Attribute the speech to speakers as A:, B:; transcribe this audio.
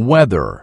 A: Weather.